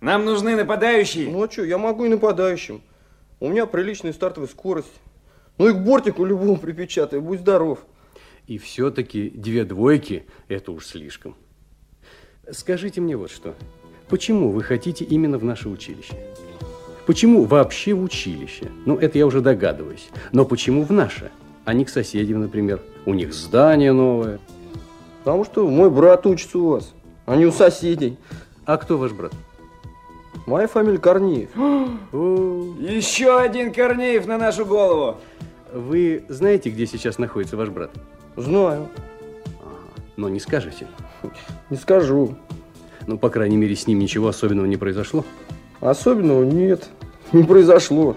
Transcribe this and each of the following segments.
Нам нужны нападающие. Ну а что, я могу и нападающим. У меня приличная стартовая скорость. Ну и к бортику любому припечатай, будь здоров. И все-таки две двойки – это уж слишком. Скажите мне вот что. Почему вы хотите именно в наше училище? Почему вообще в училище? Ну, это я уже догадываюсь. Но почему в наше? А не к соседям, например. У них здание новое. Потому что мой брат учится у вас, а не у соседей. А кто ваш брат? Моя фамилия Корнеев. Еще один Корнеев на нашу голову. Вы знаете, где сейчас находится ваш брат? Знаю. Ага. Но не скажете? Не скажу. Ну, по крайней мере, с ним ничего особенного не произошло? Особенного нет. Не произошло.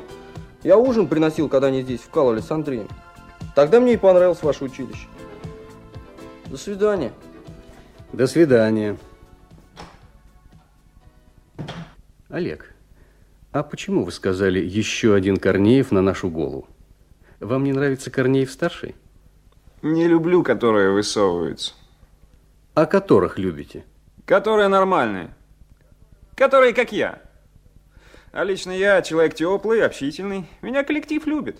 Я ужин приносил, когда они здесь вкалывали с Андреем. Тогда мне и понравилось ваше училище. До свидания. До свидания. Олег, а почему вы сказали еще один Корнеев на нашу голову? Вам не нравится Корнеев-старший? Не люблю, которые высовываются. А которых любите? Которые нормальные. Которые, как я. А лично я человек теплый, общительный. Меня коллектив любит.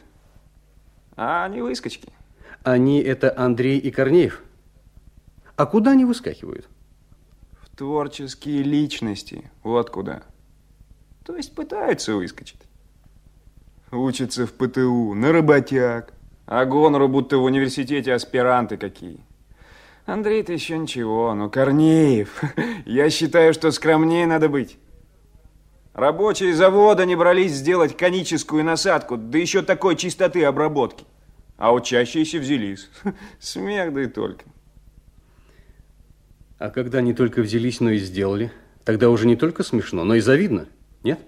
А они выскочки. Они это Андрей и Корнеев? А куда они выскакивают? В творческие личности. Вот куда. То есть пытаются выскочить. Учатся в ПТУ, на работяг. А гонору будто в университете аспиранты какие. Андрей-то еще ничего, но Корнеев, я считаю, что скромнее надо быть. Рабочие завода не брались сделать коническую насадку, да еще такой чистоты обработки. А учащиеся взялись. Смех да и только. А когда не только взялись, но и сделали, тогда уже не только смешно, но и завидно, нет?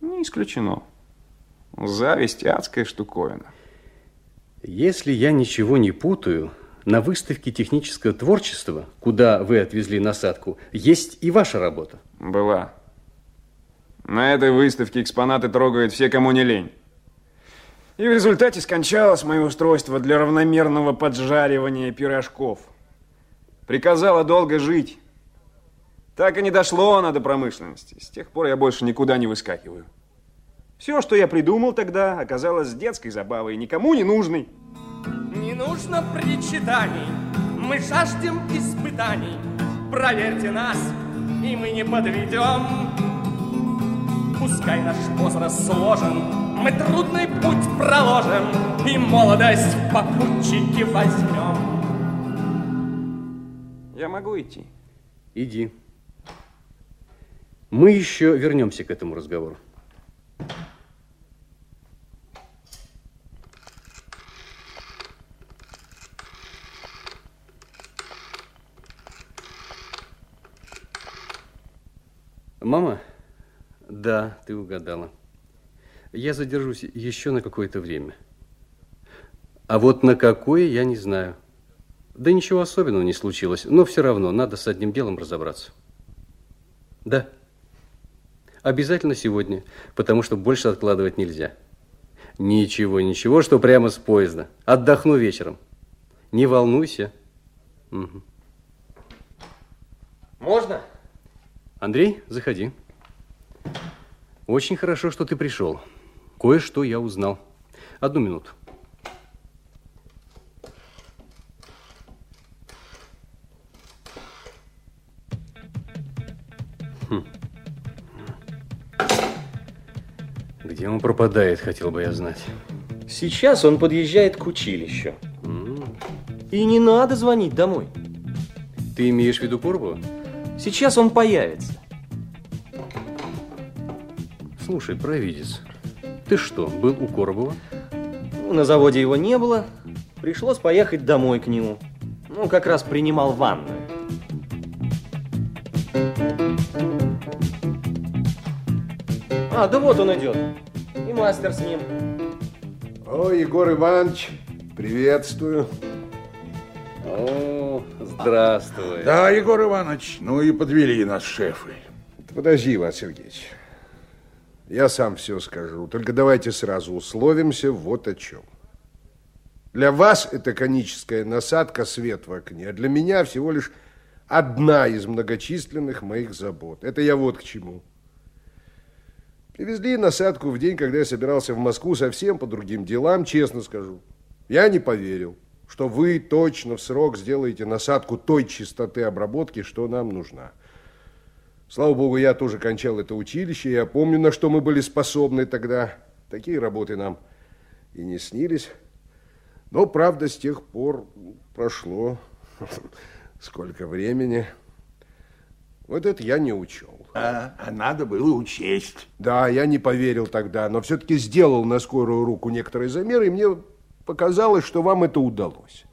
Не исключено. Зависть – адская штуковина. Если я ничего не путаю, на выставке технического творчества, куда вы отвезли насадку, есть и ваша работа. Была. На этой выставке экспонаты трогают все, кому не лень. И в результате скончалось мое устройство для равномерного поджаривания пирожков. Приказала долго жить. Так и не дошло она до промышленности. С тех пор я больше никуда не выскакиваю. Все, что я придумал тогда, оказалось детской забавой, никому не нужной. Не нужно причитаний, мы жаждем испытаний. Проверьте нас, и мы не подведем. Пускай наш возраст сложен, мы трудный путь проложим И молодость в попутчики возьмем. Я могу идти? Иди. Мы еще вернемся к этому разговору. Мама? Да, ты угадала. Я задержусь еще на какое-то время. А вот на какое, я не знаю. Да ничего особенного не случилось, но все равно надо с одним делом разобраться. Да. Обязательно сегодня, потому что больше откладывать нельзя. Ничего, ничего, что прямо с поезда. Отдохну вечером. Не волнуйся. Угу. Можно? Андрей, заходи. Очень хорошо, что ты пришел. Кое-что я узнал. Одну минуту. Хм. Где он пропадает, хотел бы я знать. Сейчас он подъезжает к училищу. И не надо звонить домой. Ты имеешь в виду Коробова? Сейчас он появится. Слушай, провидец, ты что, был у Коробова? Ну, На заводе его не было. Пришлось поехать домой к нему. Ну, как раз принимал ванную. А, да вот он идет. Мастер с ним. О, Егор Иванович, приветствую. О, здравствуй. Да, Егор Иванович, ну и подвели нас шефы. Подожди, Иван Сергеевич. Я сам все скажу. Только давайте сразу условимся вот о чем. Для вас это коническая насадка свет в окне, а для меня всего лишь одна из многочисленных моих забот. Это я вот к чему. Привезли насадку в день, когда я собирался в Москву совсем по другим делам, честно скажу. Я не поверил, что вы точно в срок сделаете насадку той чистоты обработки, что нам нужна. Слава богу, я тоже кончал это училище, я помню, на что мы были способны тогда. Такие работы нам и не снились. Но, правда, с тех пор прошло сколько времени. Вот это я не учел. А, а надо было учесть. Да, я не поверил тогда, но все-таки сделал на скорую руку некоторые замеры, и мне показалось, что вам это удалось.